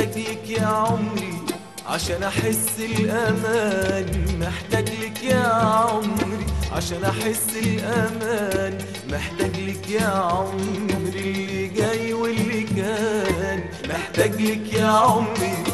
محتاج لك يا عمري عشان أحس الأمان. محتاج لك يا عمري عشان أحس الأمان. محتاج لك يا عمري اللي جاي واللي كان. محتاج لك يا عمري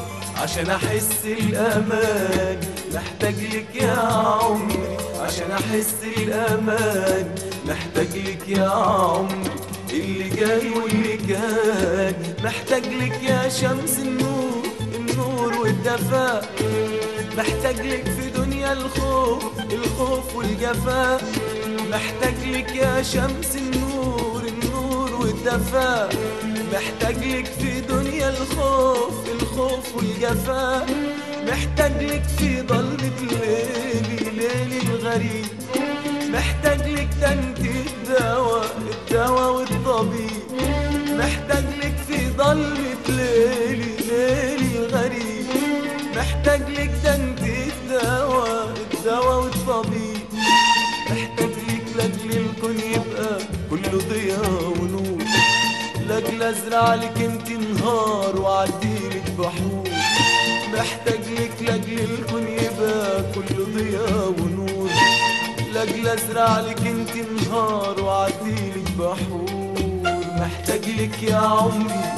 عشان أحس الأمان. محتاج لك يا عمري عشان أحس الأمان. محتاج لك يا عمري اللي جاي واللي كان محتاج لك يا شمس النور النور والدفاء محتاج لك في دنيا الخوف الخوف والجفاء محتاج لك يا شمس النور النور والدفاء محتاج لك في دنيا الخوف الخوف والجفاء محتاج لك في ضلمة ليلي ليلي الغريب. محتاج لك انت الدواء الدواء والطبيب محتاج لك في ضلمة ليلي ليلي غريب. محتاج لك ده انت الدواء الدواء والطبيب. محتاج لك لاجل الكون يبقى كله ضياء ونور. لاجل أزرع لك انت نهار واعديلك بحور. محتاج لك لاجل الكون يبقى كله ضياء ونور. لاجل أزرع لك انت نهار واعديلك بحور. محتاج لك يا عمري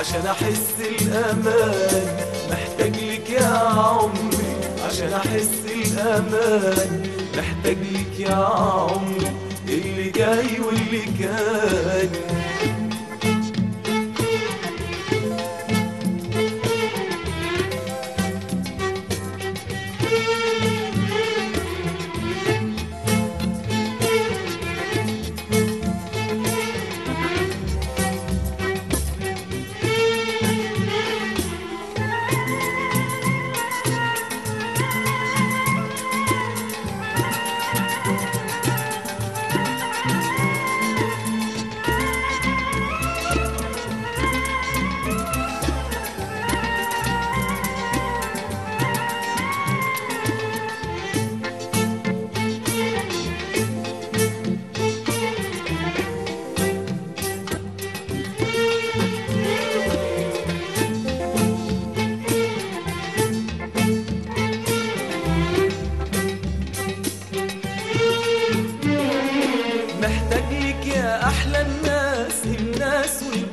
عشان أحس الأمان. محتاج لك يا عمري عشان أحس الأمان. محتاج لك يا عمري اللي جاي واللي كان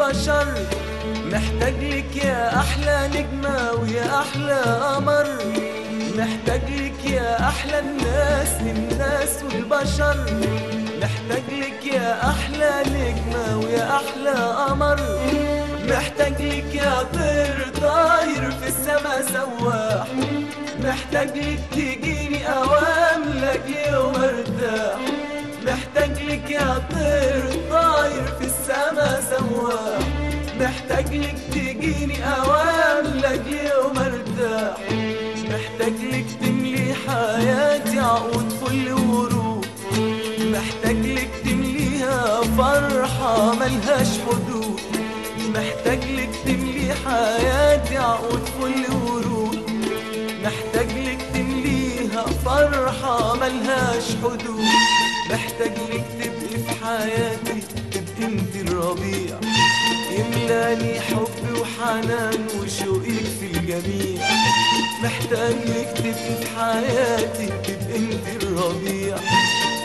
والبشر محتاج لك يا أحلى نجمة ويا أحلى قمر. محتاج لك يا أحلى الناس الناس والبشر. محتاج لك يا أحلى نجمة ويا أحلى قمر. محتاج لك يا طير طاير في السما سواح. محتاج لك تجيني اوام لاجل يوم أرتاح. محتاج لك يا طير محتاج لك تجيني اوام لاجل يوم أرتاح. محتاج لك تملي حياتي عقود فل ورود محتاج لك تمليها فرحة ملهاش حدود. محتاج لك تملي حياتي عقود فل ورود يملاني حب وحنان وشوقك في الجميع. محتاج لك تبقي في حياتي تبقي انت الربيع.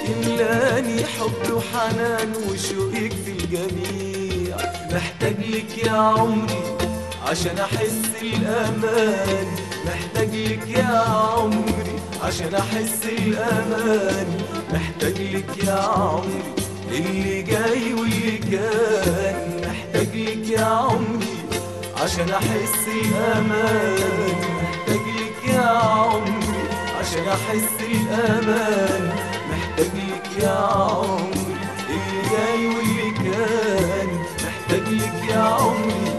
تملاني حب وحنان وشوقك في الجميع. محتاج لك يا عمري عشان أحس الأمان. محتاج لك يا عمري عشان أحس الأمان. محتاج لك يا عمري اللي جاي واللي كان محتاج لك يا عمري عشان أحس الأمان. محتاج لك يا عمري عشان أحس الأمان. محتاج لك يا عمري اللي جاي واللي كان محتاج لك يا عمري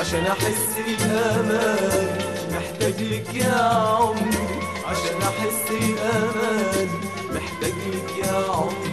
عشان أحس الأمان. محتاج لك يا عمري عشان أحس الأمان. محتاج لك يا عمري